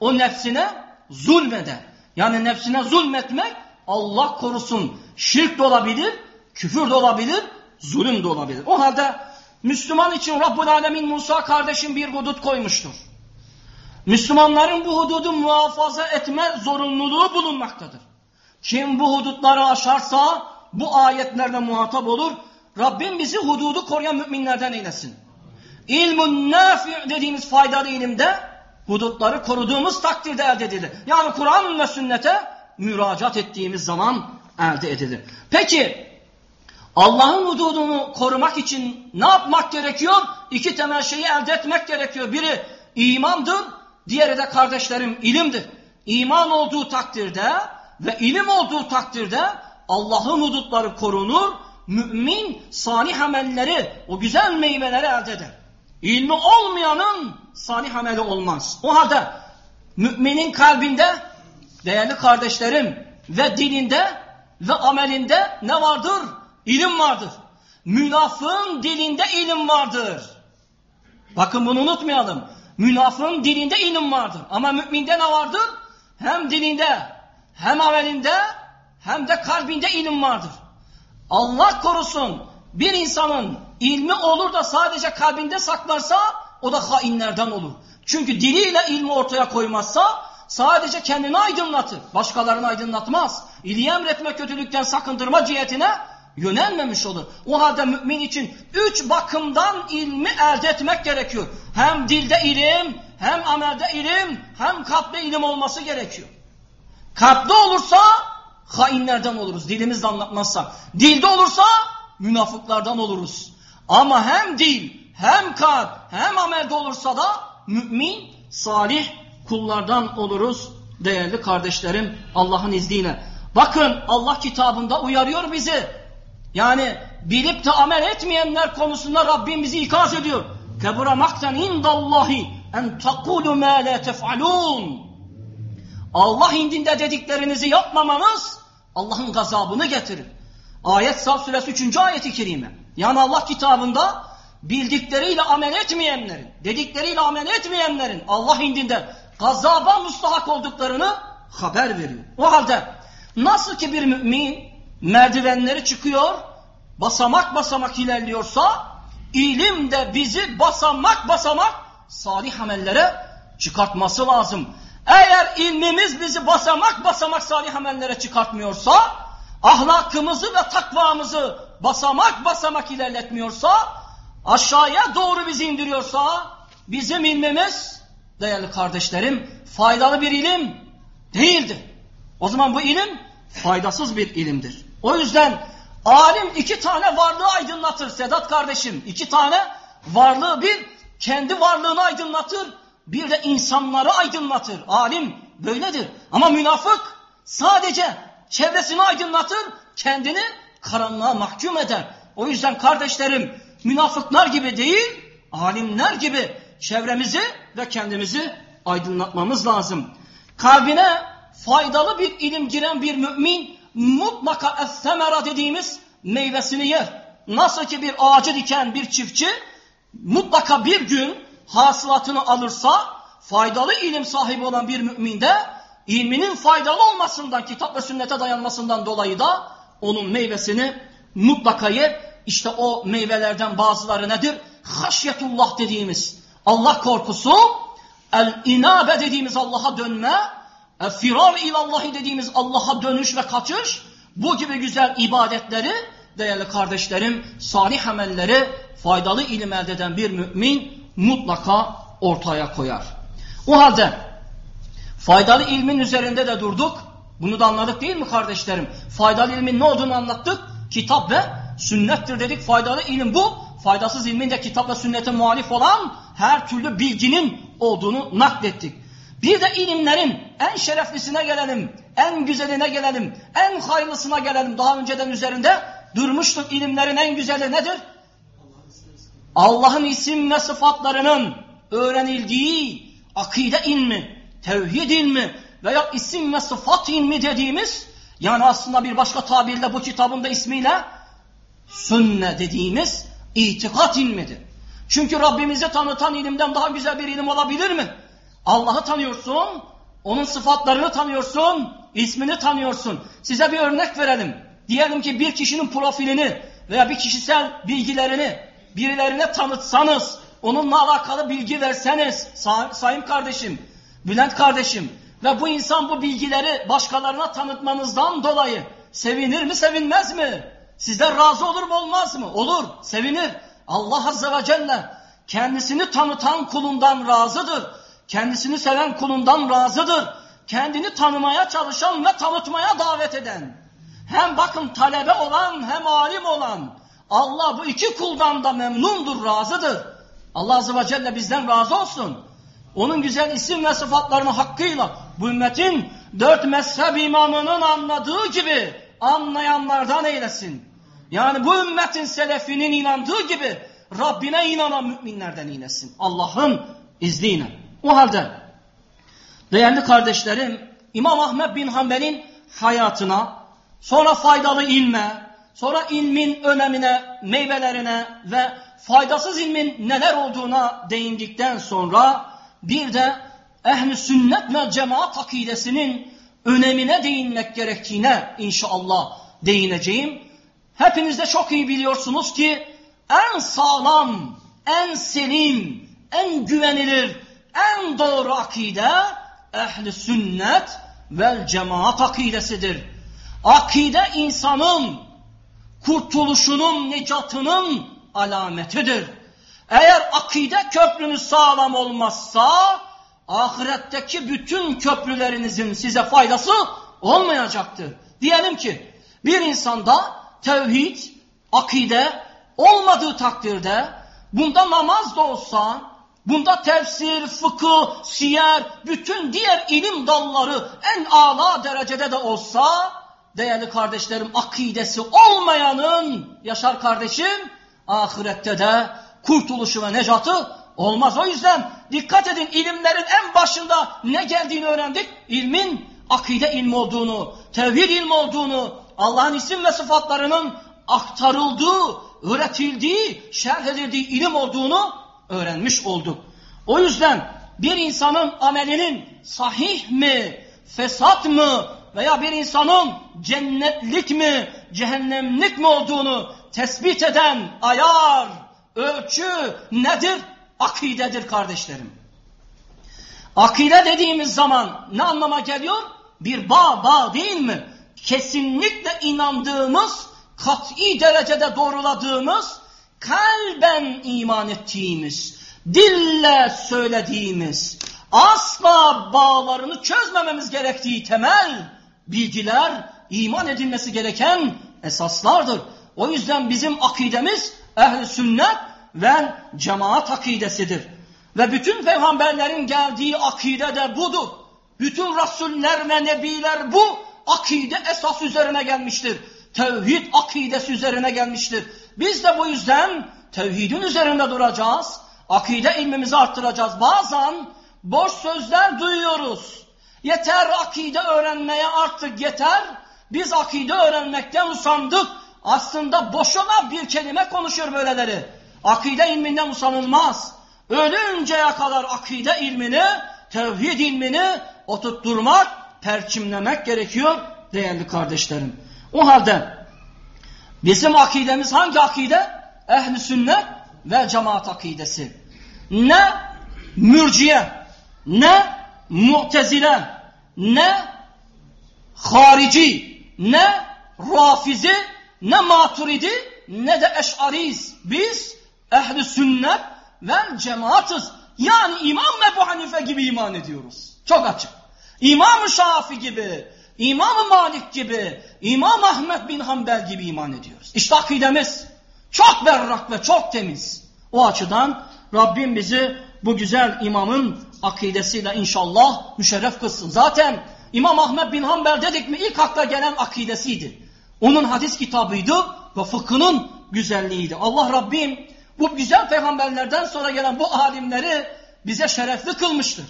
S1: o nefsine zulmeder. Yani nefsine zulmetmek Allah korusun şirk de olabilir, küfür de olabilir, zulüm de olabilir. O halde Müslüman için Rabbul Alemin Musa kardeşim bir hudut koymuştur. Müslümanların bu hududu muhafaza etme zorunluluğu bulunmaktadır. Kim bu hudutları aşarsa bu ayetlerle muhatap olur. Rabbim bizi hududu koruyan müminlerden eylesin. İlmun nafi dediğimiz faydalı ilimde hudutları koruduğumuz takdirde elde edilir. Yani Kur'an ve sünnete müracaat ettiğimiz zaman elde edilir. Peki Allah'ın hududunu korumak için ne yapmak gerekiyor? İki temel şeyi elde etmek gerekiyor. Biri imandır, diğeri de kardeşlerim ilimdir. İman olduğu takdirde ve ilim olduğu takdirde Allah'ın hudutları korunur, mümin salih amelleri, o güzel meyveleri elde eder. İlmi olmayanın salih ameli olmaz. O halde müminin kalbinde değerli kardeşlerim ve dilinde ve amelinde ne vardır? İlim vardır. Münafığın dilinde ilim vardır. Bakın bunu unutmayalım. Münafığın dilinde ilim vardır. Ama müminde ne vardır? Hem dilinde, hem amelinde, hem de kalbinde ilim vardır. Allah korusun bir insanın ilmi olur da sadece kalbinde saklarsa o da hainlerden olur. Çünkü diliyle ilmi ortaya koymazsa sadece kendini aydınlatır. Başkalarını aydınlatmaz. İliği emretme kötülükten sakındırma cihetine yönelmemiş olur. O halde mümin için üç bakımdan ilmi elde etmek gerekiyor. Hem dilde ilim, hem amelde ilim, hem kalpte ilim olması gerekiyor. Kalpte olursa hainlerden oluruz. Dilimizle anlatmazsak. Dilde olursa münafıklardan oluruz. Ama hem dil, hem kalp, hem amelde olursa da mümin, salih kullardan oluruz değerli kardeşlerim Allah'ın izniyle. Bakın Allah kitabında uyarıyor bizi. Yani bilip de amel etmeyenler konusunda Rabbim bizi ikaz ediyor. Kebura makten indallahi en takulu ma la tef'alun. Allah indinde dediklerinizi yapmamanız Allah'ın gazabını getirir. Ayet Saf suresi 3. ayeti kerime. Yani Allah kitabında bildikleriyle amel etmeyenlerin, dedikleriyle amel etmeyenlerin Allah indinde gazaba müstahak olduklarını haber veriyor. O halde nasıl ki bir mümin merdivenleri çıkıyor, basamak basamak ilerliyorsa, ilim de bizi basamak basamak salih amellere çıkartması lazım. Eğer ilmimiz bizi basamak basamak salih amellere çıkartmıyorsa, ahlakımızı ve takvamızı basamak basamak ilerletmiyorsa, aşağıya doğru bizi indiriyorsa, bizim ilmimiz, değerli kardeşlerim, faydalı bir ilim değildir. O zaman bu ilim faydasız bir ilimdir. O yüzden alim iki tane varlığı aydınlatır Sedat kardeşim. İki tane varlığı bir kendi varlığını aydınlatır bir de insanları aydınlatır. Alim böyledir. Ama münafık sadece çevresini aydınlatır kendini karanlığa mahkum eder. O yüzden kardeşlerim münafıklar gibi değil alimler gibi çevremizi ve kendimizi aydınlatmamız lazım. Kalbine faydalı bir ilim giren bir mümin mutlaka es dediğimiz meyvesini yer. Nasıl ki bir ağacı diken bir çiftçi mutlaka bir gün hasılatını alırsa faydalı ilim sahibi olan bir mümin de ilminin faydalı olmasından, kitap ve sünnete dayanmasından dolayı da onun meyvesini mutlaka yer. İşte o meyvelerden bazıları nedir? Haşyetullah dediğimiz Allah korkusu, el-inabe dediğimiz Allah'a dönme, firar ilallahi dediğimiz Allah'a dönüş ve kaçış, bu gibi güzel ibadetleri değerli kardeşlerim, salih amelleri faydalı ilim elde eden bir mümin mutlaka ortaya koyar. O halde faydalı ilmin üzerinde de durduk. Bunu da anladık değil mi kardeşlerim? Faydalı ilmin ne olduğunu anlattık. Kitap ve sünnettir dedik. Faydalı ilim bu. Faydasız ilmin de kitap ve sünnete muhalif olan her türlü bilginin olduğunu naklettik. Bir de ilimlerin en şereflisine gelelim, en güzeline gelelim, en hayırlısına gelelim. Daha önceden üzerinde durmuştuk ilimlerin en güzeli nedir? Allah'ın isim ve sıfatlarının öğrenildiği akide ilmi, tevhid ilmi veya isim ve sıfat ilmi dediğimiz yani aslında bir başka tabirle bu kitabın da ismiyle sünne dediğimiz itikat ilmidir. Çünkü Rabbimizi tanıtan ilimden daha güzel bir ilim olabilir mi? Allah'ı tanıyorsun, onun sıfatlarını tanıyorsun, ismini tanıyorsun. Size bir örnek verelim. Diyelim ki bir kişinin profilini veya bir kişisel bilgilerini birilerine tanıtsanız, onunla alakalı bilgi verseniz, sayın kardeşim, Bülent kardeşim ve bu insan bu bilgileri başkalarına tanıtmanızdan dolayı sevinir mi sevinmez mi? Sizden razı olur mu olmaz mı? Olur, sevinir. Allah Azze ve Celle kendisini tanıtan kulundan razıdır. Kendisini seven kulundan razıdır. Kendini tanımaya çalışan ve tanıtmaya davet eden. Hem bakın talebe olan hem alim olan Allah bu iki kuldan da memnundur, razıdır. Allah Azze ve Celle bizden razı olsun. Onun güzel isim ve sıfatlarını hakkıyla bu ümmetin dört mezhep imamının anladığı gibi anlayanlardan eylesin. Yani bu ümmetin selefinin inandığı gibi Rabbine inanan müminlerden eylesin. Allah'ın izniyle. O halde değerli kardeşlerim İmam Ahmet bin Hanbel'in hayatına sonra faydalı ilme Sonra ilmin önemine, meyvelerine ve faydasız ilmin neler olduğuna değindikten sonra bir de ehli sünnet ve cemaat akidesinin önemine değinmek gerektiğine inşallah değineceğim. Hepiniz de çok iyi biliyorsunuz ki en sağlam, en selim, en güvenilir, en doğru akide ehli sünnet vel cemaat akidesidir. Akide insanın kurtuluşunun, necatının alametidir. Eğer akide köprünüz sağlam olmazsa ahiretteki bütün köprülerinizin size faydası olmayacaktır. Diyelim ki bir insanda tevhid, akide olmadığı takdirde bunda namaz da olsa, bunda tefsir, fıkıh, siyer, bütün diğer ilim dalları en âlâ derecede de olsa, değerli kardeşlerim akidesi olmayanın, yaşar kardeşim, ahirette de kurtuluşu ve necatı olmaz. O yüzden dikkat edin ilimlerin en başında ne geldiğini öğrendik. İlmin akide ilmi olduğunu, tevhid ilmi olduğunu, Allah'ın isim ve sıfatlarının aktarıldığı, öğretildiği, şerh edildiği ilim olduğunu öğrenmiş olduk. O yüzden bir insanın amelinin sahih mi, fesat mı veya bir insanın cennetlik mi, cehennemlik mi olduğunu tespit eden ayar, ölçü nedir? Akidedir kardeşlerim. Akide dediğimiz zaman ne anlama geliyor? Bir bağ bağ değil mi? Kesinlikle inandığımız, kat'i derecede doğruladığımız, kalben iman ettiğimiz, dille söylediğimiz, asla bağlarını çözmememiz gerektiği temel bilgiler, iman edilmesi gereken esaslardır. O yüzden bizim akidemiz ehl sünnet ve cemaat akidesidir. Ve bütün peygamberlerin geldiği akide de budur. Bütün rasuller ve nebiler bu akide esas üzerine gelmiştir. Tevhid akidesi üzerine gelmiştir. Biz de bu yüzden tevhidin üzerinde duracağız. Akide ilmimizi arttıracağız. Bazen boş sözler duyuyoruz. Yeter akide öğrenmeye artık yeter. Biz akide öğrenmekten usandık. Aslında boşuna bir kelime konuşuyor böyleleri. Akide ilminden usanılmaz. Ölünceye kadar akide ilmini, tevhid ilmini oturtturmak, perçimlemek gerekiyor değerli kardeşlerim. O halde bizim akidemiz hangi akide? Ehli sünnet ve cemaat akidesi. Ne mürciye, ne mu'tezile, ne harici, ne rafizi, ne maturidi, ne de eşariz. Biz ehli sünnet ve cemaatız. Yani İmam Ebu Hanife gibi iman ediyoruz. Çok açık. İmam Şafi gibi, İmam Malik gibi, İmam Ahmet bin Hanbel gibi iman ediyoruz. İşte akidemiz çok berrak ve çok temiz. O açıdan Rabbim bizi bu güzel imamın akidesiyle inşallah müşerref kılsın. Zaten İmam Ahmet bin Hanbel dedik mi ilk akla gelen akidesiydi. Onun hadis kitabıydı ve fıkhının güzelliğiydi. Allah Rabbim bu güzel peygamberlerden sonra gelen bu alimleri bize şerefli kılmıştır.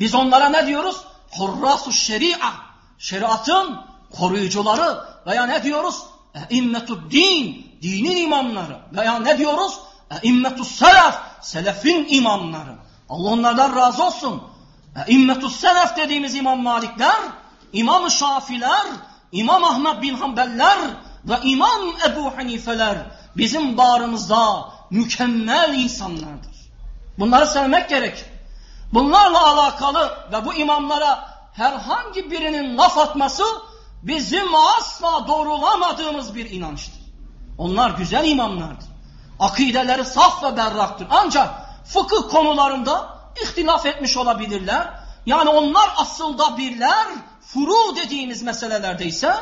S1: Biz onlara ne diyoruz? Hurrasu şeria. Şeriatın koruyucuları veya ne diyoruz? İmmetud din. Dinin imamları. Veya ne diyoruz? İmmetus selef. Selefin imamları. Allah onlardan razı olsun. İmmetus selef dediğimiz İmam Malikler, İmam Şafiler, İmam Ahmet bin Hanbeller ve İmam Ebu Hanifeler bizim bağrımızda mükemmel insanlardır. Bunları sevmek gerek. Bunlarla alakalı ve bu imamlara herhangi birinin laf atması bizim asla doğrulamadığımız bir inançtır. Onlar güzel imamlardır. Akideleri saf ve berraktır. Ancak fıkıh konularında ihtilaf etmiş olabilirler. Yani onlar aslında birler, furu dediğimiz meselelerde ise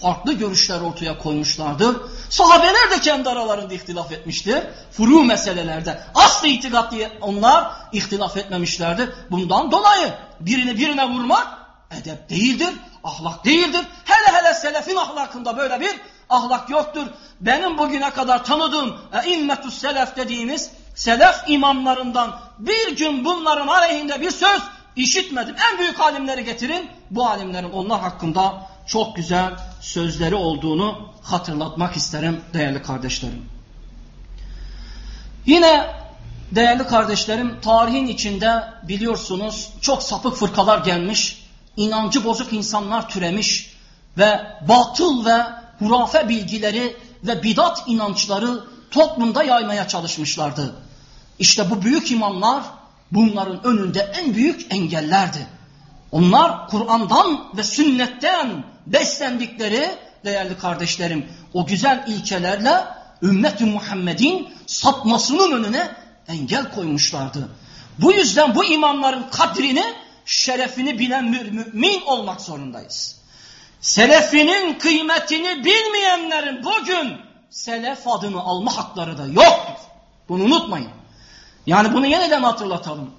S1: farklı görüşler ortaya koymuşlardır. Sahabeler de kendi aralarında ihtilaf etmiştir. Furu meselelerde. Aslı itikat diye onlar ihtilaf etmemişlerdir. Bundan dolayı birini birine vurmak edep değildir, ahlak değildir. Hele hele selefin ahlakında böyle bir ahlak yoktur. Benim bugüne kadar tanıdığım immetus selef dediğimiz selef imamlarından bir gün bunların aleyhinde bir söz işitmedim. En büyük alimleri getirin. Bu alimlerin onlar hakkında çok güzel sözleri olduğunu hatırlatmak isterim değerli kardeşlerim. Yine Değerli kardeşlerim, tarihin içinde biliyorsunuz çok sapık fırkalar gelmiş, inancı bozuk insanlar türemiş ve batıl ve hurafe bilgileri ve bidat inançları toplumda yaymaya çalışmışlardı. İşte bu büyük imamlar bunların önünde en büyük engellerdi. Onlar Kur'an'dan ve sünnetten beslendikleri değerli kardeşlerim o güzel ilkelerle ümmet-i Muhammed'in sapmasının önüne engel koymuşlardı. Bu yüzden bu imamların kadrini, şerefini bilen mümin olmak zorundayız. Selefinin kıymetini bilmeyenlerin bugün selef adını alma hakları da yoktur. Bunu unutmayın. Yani bunu yeniden hatırlatalım.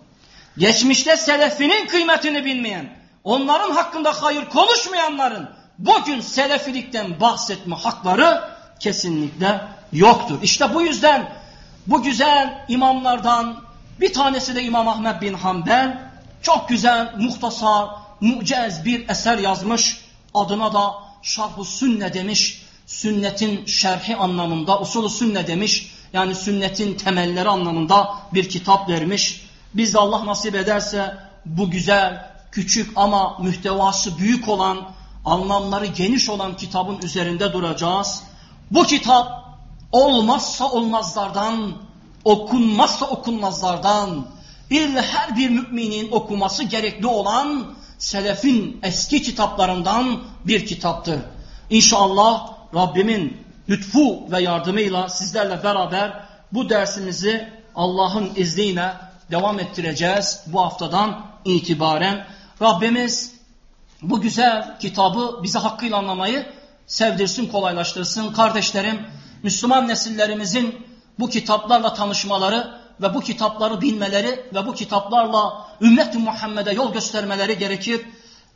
S1: Geçmişte selefinin kıymetini bilmeyen, onların hakkında hayır konuşmayanların bugün selefilikten bahsetme hakları kesinlikle yoktur. İşte bu yüzden bu güzel imamlardan bir tanesi de İmam Ahmet bin Hanbel çok güzel, muhtasar, mucez bir eser yazmış. Adına da Şarh-ı Sünne demiş. Sünnetin şerhi anlamında, usulü sünne demiş. Yani sünnetin temelleri anlamında bir kitap vermiş. Biz Allah nasip ederse bu güzel, küçük ama mühtevası büyük olan, anlamları geniş olan kitabın üzerinde duracağız. Bu kitap olmazsa olmazlardan, okunmazsa okunmazlardan, bir her bir müminin okuması gerekli olan selefin eski kitaplarından bir kitaptır. İnşallah Rabbimin lütfu ve yardımıyla sizlerle beraber bu dersimizi Allah'ın izniyle devam ettireceğiz bu haftadan itibaren. Rabbimiz bu güzel kitabı bize hakkıyla anlamayı sevdirsin, kolaylaştırsın. Kardeşlerim, Müslüman nesillerimizin bu kitaplarla tanışmaları ve bu kitapları bilmeleri ve bu kitaplarla ümmet-i Muhammed'e yol göstermeleri gerekir.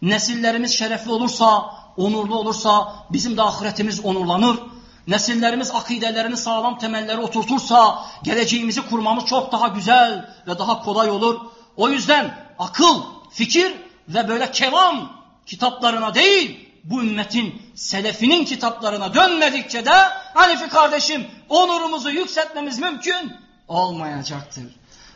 S1: Nesillerimiz şerefli olursa, onurlu olursa bizim de ahiretimiz onurlanır. Nesillerimiz akidelerini sağlam temelleri oturtursa geleceğimizi kurmamız çok daha güzel ve daha kolay olur. O yüzden akıl, fikir ve böyle kelam kitaplarına değil bu ümmetin selefinin kitaplarına dönmedikçe de Hanifi kardeşim onurumuzu yükseltmemiz mümkün olmayacaktır.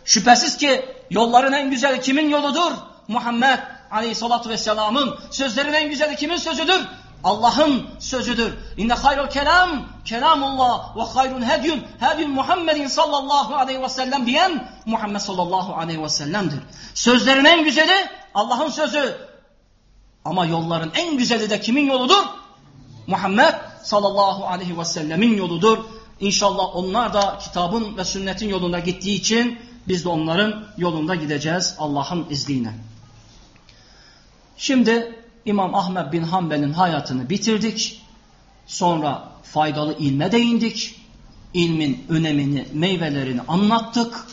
S1: Şüphesiz ki yolların en güzeli kimin yoludur? Muhammed Aleyhisselatü Vesselam'ın sözlerin en güzeli kimin sözüdür? Allah'ın sözüdür. İnne hayrul kelam kelamullah ve hayrul hedyun hedyun Muhammedin sallallahu aleyhi ve sellem diyen Muhammed sallallahu aleyhi ve sellem'dir. Sözlerin en güzeli Allah'ın sözü. Ama yolların en güzeli de kimin yoludur? Muhammed sallallahu aleyhi ve sellemin yoludur. İnşallah onlar da kitabın ve sünnetin yolunda gittiği için biz de onların yolunda gideceğiz Allah'ın izniyle. Şimdi İmam Ahmed bin Hanbel'in hayatını bitirdik. Sonra faydalı ilme değindik. İlmin önemini, meyvelerini anlattık.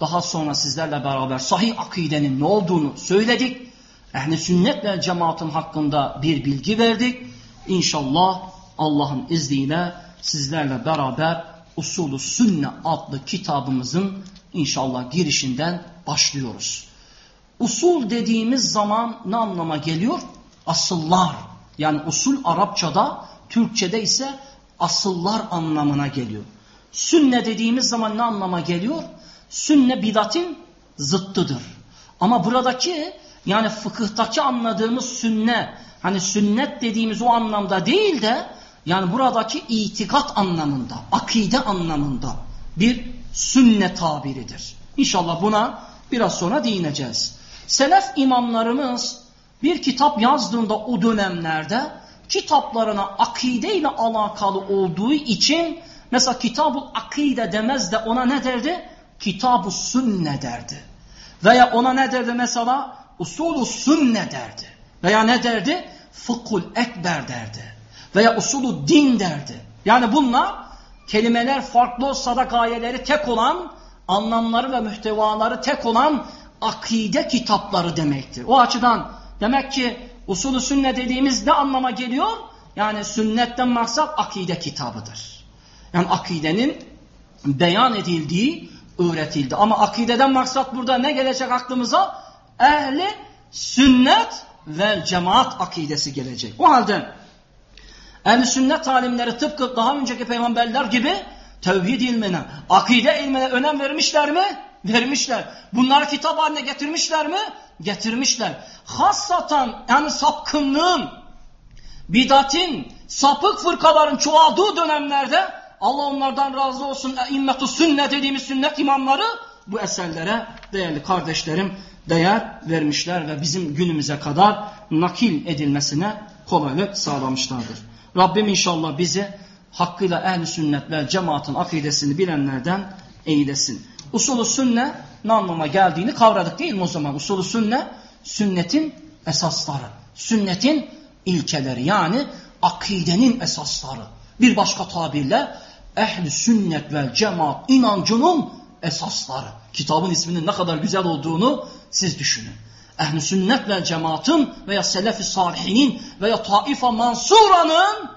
S1: Daha sonra sizlerle beraber sahih akidenin ne olduğunu söyledik. Ehli sünnetle cemaatin hakkında bir bilgi verdik. İnşallah Allah'ın izniyle sizlerle beraber Usulü Sünne adlı kitabımızın inşallah girişinden başlıyoruz. Usul dediğimiz zaman ne anlama geliyor? Asıllar. Yani usul Arapçada, Türkçede ise asıllar anlamına geliyor. Sünne dediğimiz zaman ne anlama geliyor? Sünne bidatin zıttıdır. Ama buradaki yani fıkıhtaki anladığımız sünne, hani sünnet dediğimiz o anlamda değil de yani buradaki itikat anlamında, akide anlamında bir sünnet tabiridir. İnşallah buna biraz sonra değineceğiz. Selef imamlarımız bir kitap yazdığında o dönemlerde kitaplarına akide ile alakalı olduğu için mesela kitabul akide demez de ona ne derdi? Kitab-ı sünne derdi. Veya ona ne derdi mesela? Usulü sünne derdi. Veya ne derdi? Fıkhul ekber derdi. Veya usulü din derdi. Yani bunlar kelimeler farklı olsa da gayeleri tek olan, anlamları ve mühtevaları tek olan akide kitapları demektir. O açıdan demek ki usulü sünne dediğimiz ne anlama geliyor? Yani sünnetten maksat akide kitabıdır. Yani akidenin beyan edildiği, öğretildi. Ama akideden maksat burada ne gelecek aklımıza? Ehli sünnet ve cemaat akidesi gelecek. O halde ehli sünnet alimleri tıpkı daha önceki peygamberler gibi tevhid ilmine, akide ilmine önem vermişler mi? Vermişler. Bunları kitap haline getirmişler mi? Getirmişler. Hassatan yani sapkınlığın, bidatin, sapık fırkaların çoğaldığı dönemlerde Allah onlardan razı olsun. İmmetu sünnet dediğimiz sünnet imamları bu eserlere değerli kardeşlerim değer vermişler ve bizim günümüze kadar nakil edilmesine kolaylık sağlamışlardır. Rabbim inşallah bizi hakkıyla ehl sünnet ve cemaatin akidesini bilenlerden eylesin. Usulü sünne ne anlama geldiğini kavradık değil mi o zaman? Usulü sünne sünnetin esasları, sünnetin ilkeleri yani akidenin esasları. Bir başka tabirle ehli sünnet ve cemaat inancının esasları. Kitabın isminin ne kadar güzel olduğunu siz düşünün. Ehl-i sünnet ve cemaatın veya selef-i salihinin veya taifa mansuranın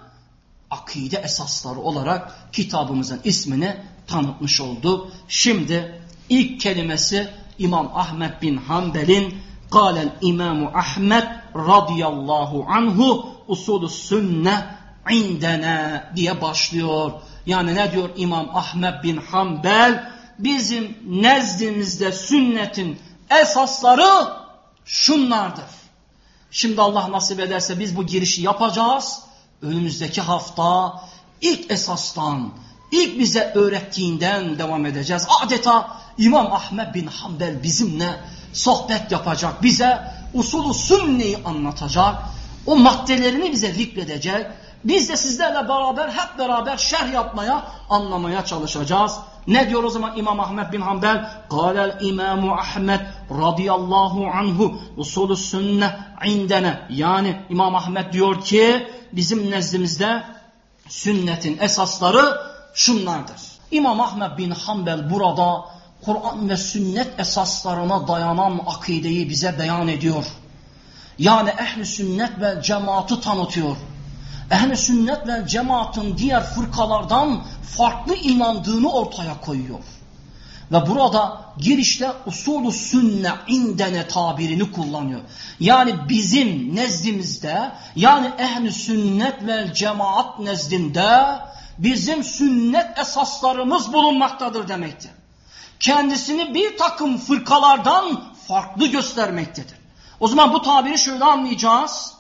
S1: akide esasları olarak kitabımızın ismini tanıtmış oldu. Şimdi ilk kelimesi İmam Ahmet bin Hanbel'in قال İmamu Ahmet radıyallahu anhu usulü sünne indena diye başlıyor. Yani ne diyor İmam Ahmet bin Hanbel? Bizim nezdimizde sünnetin esasları şunlardır. Şimdi Allah nasip ederse biz bu girişi yapacağız. Önümüzdeki hafta ilk esastan, ilk bize öğrettiğinden devam edeceğiz. Adeta İmam Ahmet bin Hanbel bizimle sohbet yapacak. Bize usulü sünneyi anlatacak. O maddelerini bize zikredecek. Biz de sizlerle beraber hep beraber şerh yapmaya, anlamaya çalışacağız. Ne diyor o zaman İmam Ahmet bin Hanbel? Kâlel İmamu Ahmet radıyallahu anhu usulü sünne indene. Yani İmam Ahmet diyor ki bizim nezdimizde sünnetin esasları şunlardır. İmam Ahmet bin Hanbel burada Kur'an ve sünnet esaslarına dayanan akideyi bize beyan ediyor. Yani ehli sünnet ve cemaati tanıtıyor. Ehli sünnet ve cemaatın diğer fırkalardan farklı inandığını ortaya koyuyor. Ve burada girişte usulü sünne indene tabirini kullanıyor. Yani bizim nezdimizde yani ehli sünnet ve cemaat nezdinde bizim sünnet esaslarımız bulunmaktadır demektir. Kendisini bir takım fırkalardan farklı göstermektedir. O zaman bu tabiri şöyle anlayacağız.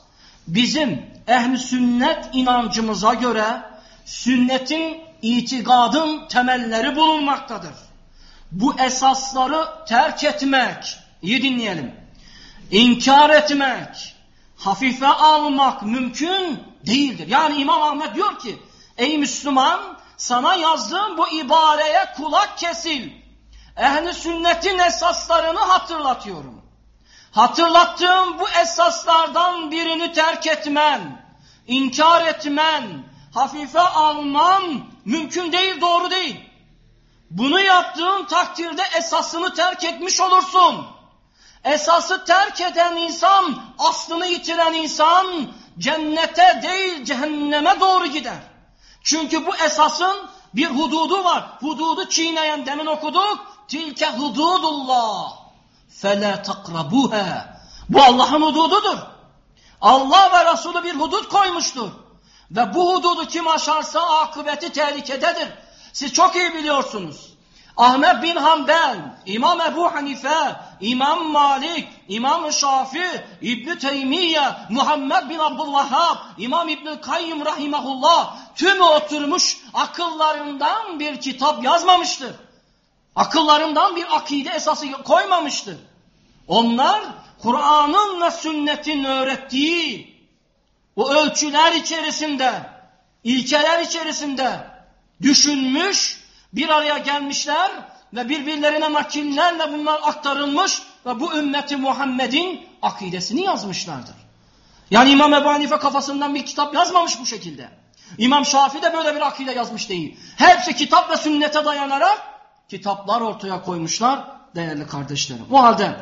S1: Bizim ehli sünnet inancımıza göre sünnetin itikadın temelleri bulunmaktadır. Bu esasları terk etmek, iyi dinleyelim, inkar etmek, hafife almak mümkün değildir. Yani İmam Ahmet diyor ki, ey Müslüman sana yazdığım bu ibareye kulak kesil. Ehli sünnetin esaslarını hatırlatıyorum. Hatırlattığım bu esaslardan birini terk etmen, inkar etmen, hafife alman mümkün değil, doğru değil. Bunu yaptığın takdirde esasını terk etmiş olursun. Esası terk eden insan, aslını yitiren insan cennete değil cehenneme doğru gider. Çünkü bu esasın bir hududu var. Hududu çiğneyen demin okuduk. Tilke hududullah. فَلَا تَقْرَبُوهَا Bu Allah'ın hudududur. Allah ve Resulü bir hudut koymuştur. Ve bu hududu kim aşarsa akıbeti tehlikededir. Siz çok iyi biliyorsunuz. Ahmet bin Hanbel, İmam Ebu Hanife, İmam Malik, İmam Şafi, İbn Teymiye, Muhammed bin Abdülvahhab, İmam İbn Kayyim rahimehullah tümü oturmuş akıllarından bir kitap yazmamıştır. Akıllarından bir akide esası koymamıştır. Onlar Kur'an'ın ve sünnetin öğrettiği o ölçüler içerisinde, ilkeler içerisinde düşünmüş, bir araya gelmişler ve birbirlerine nakillerle bunlar aktarılmış ve bu ümmeti Muhammed'in akidesini yazmışlardır. Yani İmam Ebu Hanife kafasından bir kitap yazmamış bu şekilde. İmam Şafii de böyle bir akide yazmış değil. Hepsi kitap ve sünnete dayanarak kitaplar ortaya koymuşlar değerli kardeşlerim. O halde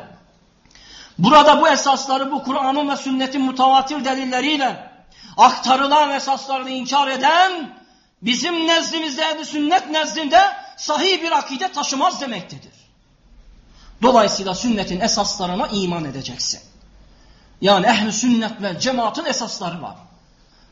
S1: burada bu esasları bu Kur'an'ın ve sünnetin mutavatir delilleriyle aktarılan esaslarını inkar eden bizim nezdimizde ehl sünnet nezdinde sahih bir akide taşımaz demektedir. Dolayısıyla sünnetin esaslarına iman edeceksin. Yani ehl sünnet ve cemaatin esasları var.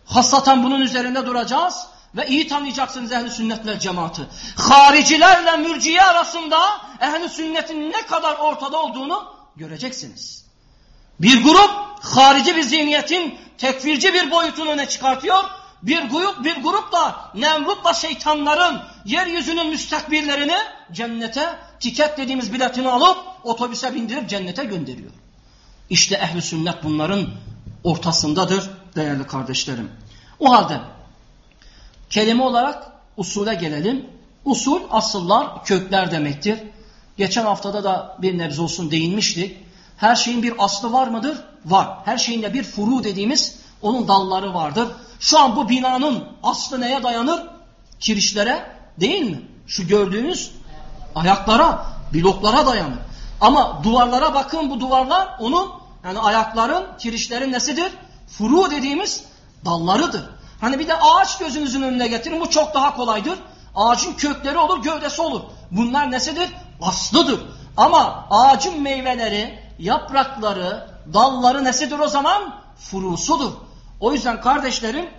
S1: Hasaten bunun üzerinde duracağız ve iyi tanıyacaksınız ehli sünnet ve cemaati. Haricilerle mürciye arasında ehli sünnetin ne kadar ortada olduğunu göreceksiniz. Bir grup harici bir zihniyetin tekfirci bir boyutunu öne çıkartıyor. Bir grup bir grup da Nemrut'la şeytanların yeryüzünün müstakbirlerini cennete tiket dediğimiz biletini alıp otobüse bindirip cennete gönderiyor. İşte ehli sünnet bunların ortasındadır değerli kardeşlerim. O halde kelime olarak usule gelelim. Usul asıllar, kökler demektir. Geçen haftada da bir nebze olsun değinmiştik. Her şeyin bir aslı var mıdır? Var. Her şeyin de bir furu dediğimiz onun dalları vardır. Şu an bu binanın aslı neye dayanır? Kirişlere değil mi? Şu gördüğünüz ayaklara, bloklara dayanır. Ama duvarlara bakın bu duvarlar onun yani ayakların, kirişlerin nesidir? Furu dediğimiz dallarıdır. Hani bir de ağaç gözünüzün önüne getirin bu çok daha kolaydır. Ağacın kökleri olur, gövdesi olur. Bunlar nesidir? Aslıdır. Ama ağacın meyveleri, yaprakları, dalları nesidir o zaman? Furusudur. O yüzden kardeşlerim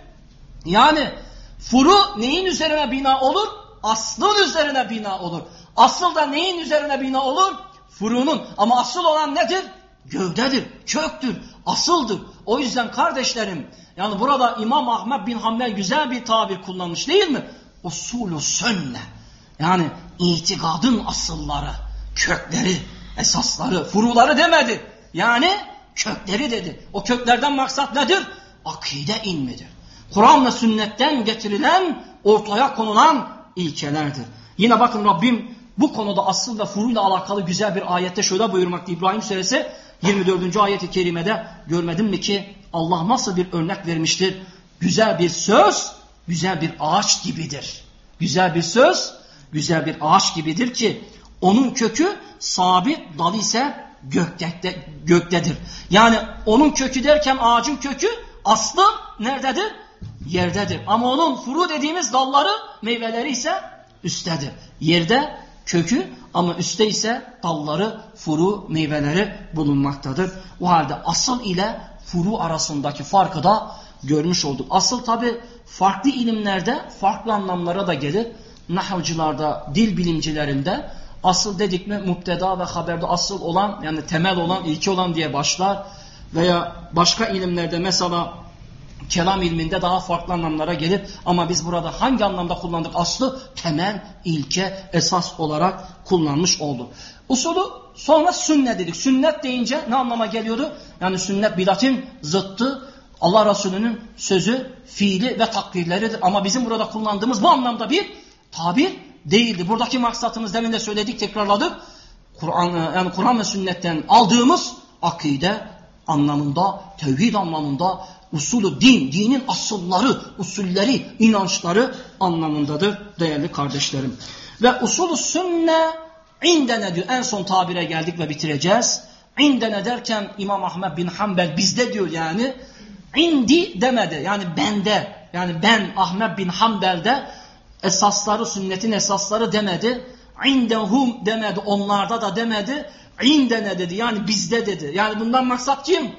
S1: yani furu neyin üzerine bina olur? Aslın üzerine bina olur. Asıl da neyin üzerine bina olur? Furunun. Ama asıl olan nedir? Gövdedir, köktür, asıldır. O yüzden kardeşlerim yani burada İmam Ahmet bin Hanbel güzel bir tabir kullanmış değil mi? Usulü sünne. Yani itikadın asılları, kökleri, esasları, furuları demedi. Yani kökleri dedi. O köklerden maksat nedir? Akide ilmidir. Kur'an ve sünnetten getirilen, ortaya konulan ilkelerdir. Yine bakın Rabbim bu konuda asıl ve furuyla alakalı güzel bir ayette şöyle buyurmakta İbrahim Suresi 24. ayeti kerimede görmedin mi ki Allah nasıl bir örnek vermiştir? Güzel bir söz, güzel bir ağaç gibidir. Güzel bir söz, güzel bir ağaç gibidir ki onun kökü sabit, dalı ise gökte, göktedir. Yani onun kökü derken ağacın kökü aslı nerededir? Yerdedir. Ama onun furu dediğimiz dalları, meyveleri ise üsttedir. Yerde kökü ama üstte ise dalları, furu, meyveleri bulunmaktadır. O halde asıl ile furu arasındaki farkı da görmüş olduk. Asıl tabi farklı ilimlerde farklı anlamlara da gelir. Nahvcılarda, dil bilimcilerinde asıl dedik mi müpteda ve haberde asıl olan yani temel olan, ilki olan diye başlar. Veya başka ilimlerde mesela kelam ilminde daha farklı anlamlara gelir. Ama biz burada hangi anlamda kullandık? Aslı temel, ilke, esas olarak kullanmış olduk. Usulü sonra sünnet dedik. Sünnet deyince ne anlama geliyordu? Yani sünnet bidatin zıttı. Allah Resulü'nün sözü, fiili ve takdirleridir. Ama bizim burada kullandığımız bu anlamda bir tabir değildi. Buradaki maksatımız demin de söyledik, tekrarladık. Kur'an yani Kur'an ve sünnetten aldığımız akide anlamında, tevhid anlamında usulü din, dinin asılları, usulleri, inançları anlamındadır değerli kardeşlerim. Ve usulü sünne indene diyor. En son tabire geldik ve bitireceğiz. İndene derken İmam Ahmed bin Hanbel bizde diyor yani. indi demedi. Yani bende. Yani ben Ahmed bin Hanbel'de esasları, sünnetin esasları demedi. İndehum demedi. Onlarda da demedi. İndene dedi. Yani bizde dedi. Yani bundan maksat kim?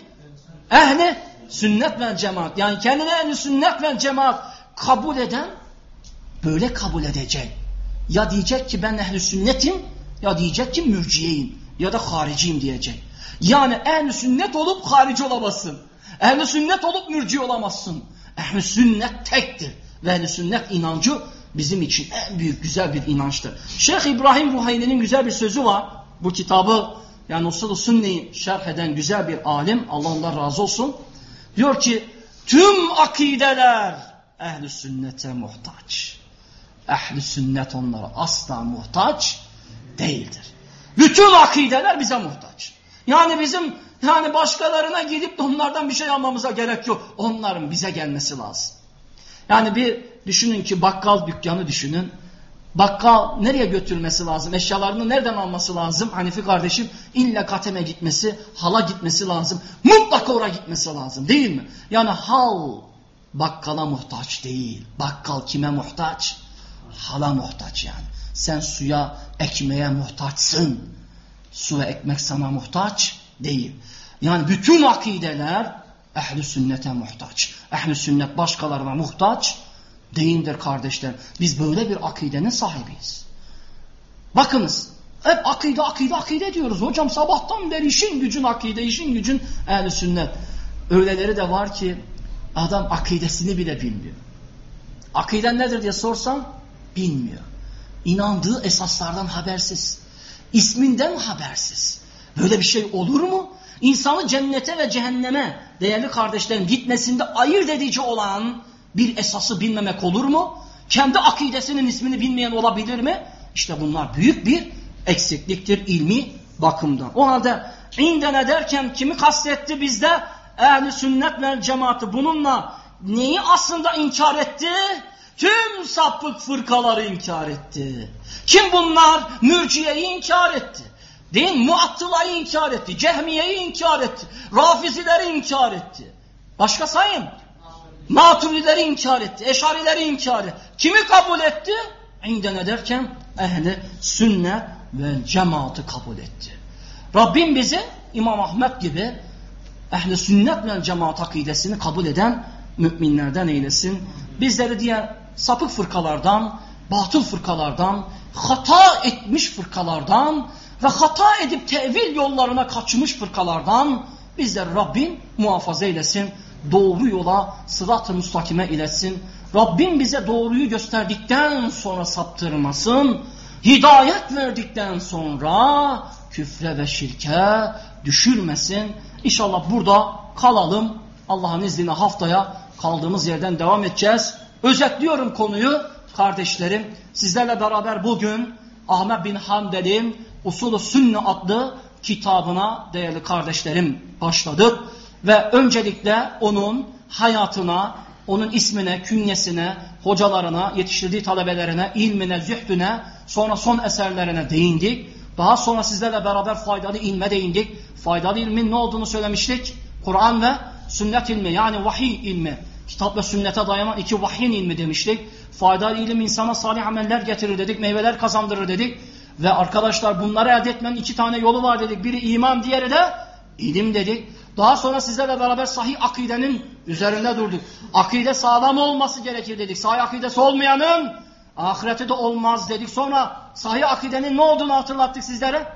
S1: Ehli sünnet ve cemaat yani kendine ehli sünnet ve cemaat kabul eden böyle kabul edecek. Ya diyecek ki ben ehli sünnetim ya diyecek ki mürciyeyim ya da hariciyim diyecek. Yani ehli sünnet olup harici olamazsın. Ehli sünnet olup mürci olamazsın. Ehli sünnet tektir. Ve ehli sünnet inancı bizim için en büyük güzel bir inançtır. Şeyh İbrahim Ruhayni'nin güzel bir sözü var. Bu kitabı yani usul sünneyi şerh eden güzel bir alim. Allah ondan razı olsun. Diyor ki tüm akideler ehli sünnete muhtaç. Ehli sünnet onlara asla muhtaç değildir. Bütün akideler bize muhtaç. Yani bizim yani başkalarına gidip de onlardan bir şey almamıza gerek yok. Onların bize gelmesi lazım. Yani bir düşünün ki bakkal dükkanı düşünün. Bakkal nereye götürmesi lazım? Eşyalarını nereden alması lazım? Hanifi kardeşim illa kateme gitmesi, hala gitmesi lazım. Mutlaka oraya gitmesi lazım değil mi? Yani hal bakkala muhtaç değil. Bakkal kime muhtaç? Hala muhtaç yani. Sen suya, ekmeğe muhtaçsın. Su ve ekmek sana muhtaç değil. Yani bütün akideler ehli sünnete muhtaç. Ehli sünnet başkalarına muhtaç değildir kardeşler. Biz böyle bir akidenin sahibiyiz. Bakınız hep akide akide akide diyoruz. Hocam sabahtan beri işin gücün akide, işin gücün ehl sünnet. Öyleleri de var ki adam akidesini bile bilmiyor. Akiden nedir diye sorsam bilmiyor. İnandığı esaslardan habersiz. İsminden habersiz. Böyle bir şey olur mu? İnsanı cennete ve cehenneme değerli kardeşlerim gitmesinde ayırt edici olan bir esası bilmemek olur mu? Kendi akidesinin ismini bilmeyen olabilir mi? İşte bunlar büyük bir eksikliktir ilmi bakımdan. O halde indene derken kimi kastetti bizde? Ehli sünnet ve cemaati bununla neyi aslında inkar etti? Tüm sapık fırkaları inkar etti. Kim bunlar? Mürciyeyi inkar etti. Değil? Muattılayı inkar etti. Cehmiyeyi inkar etti. Rafizileri inkar etti. Başka sayın. Maturileri inkar etti. Eşarileri inkar etti. Kimi kabul etti? İnden derken ehli sünnet ve cemaati kabul etti. Rabbim bizi İmam Ahmet gibi ehli sünnet ve cemaat akidesini kabul eden müminlerden eylesin. Bizleri diğer sapık fırkalardan, batıl fırkalardan, hata etmiş fırkalardan ve hata edip tevil yollarına kaçmış fırkalardan bizleri Rabbim muhafaza eylesin. Doğru yola sırat-ı müstakime iletsin. Rabbim bize doğruyu gösterdikten sonra saptırmasın. Hidayet verdikten sonra küfre ve şirke düşürmesin. İnşallah burada kalalım. Allah'ın izniyle haftaya kaldığımız yerden devam edeceğiz. Özetliyorum konuyu kardeşlerim. Sizlerle beraber bugün Ahmet bin Hanbel'in Usulü Sünni adlı kitabına değerli kardeşlerim başladık. Ve öncelikle onun hayatına, onun ismine, künyesine, hocalarına, yetiştirdiği talebelerine, ilmine, zühdüne, sonra son eserlerine değindik. Daha sonra sizlerle beraber faydalı ilme değindik. Faydalı ilmin ne olduğunu söylemiştik. Kur'an ve sünnet ilmi yani vahiy ilmi. Kitap ve sünnete dayanan iki vahyin ilmi demiştik. Faydalı ilim insana salih ameller getirir dedik, meyveler kazandırır dedik. Ve arkadaşlar bunları elde etmenin iki tane yolu var dedik. Biri iman, diğeri de ilim dedik. Daha sonra sizlerle beraber sahih akidenin üzerinde durduk. Akide sağlam olması gerekir dedik. Sahih akidesi olmayanın ahireti de olmaz dedik. Sonra sahih akidenin ne olduğunu hatırlattık sizlere.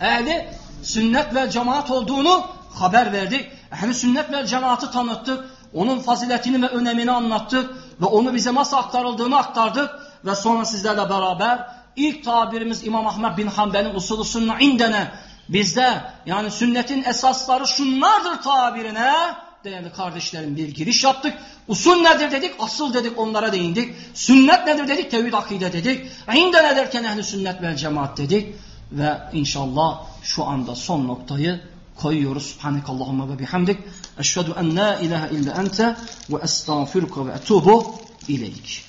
S1: Ehli sünnet ve cemaat olduğunu haber verdik. Ehli sünnet ve cemaati tanıttık. Onun faziletini ve önemini anlattık. Ve onu bize nasıl aktarıldığını aktardık. Ve sonra sizlerle beraber ilk tabirimiz İmam Ahmed bin Hanbel'in usulü sünnet indene bizde yani sünnetin esasları şunlardır tabirine değerli kardeşlerim bir giriş yaptık. Usul nedir dedik? Asıl dedik onlara değindik. Sünnet nedir dedik? Tevhid akide dedik. İnde ne derken ehli sünnet ve cemaat dedik. Ve inşallah şu anda son noktayı koyuyoruz. Subhanekallahumma ve bihamdik. Eşhedü en la ilahe illa ente ve estağfiruka ve etubu ileyk.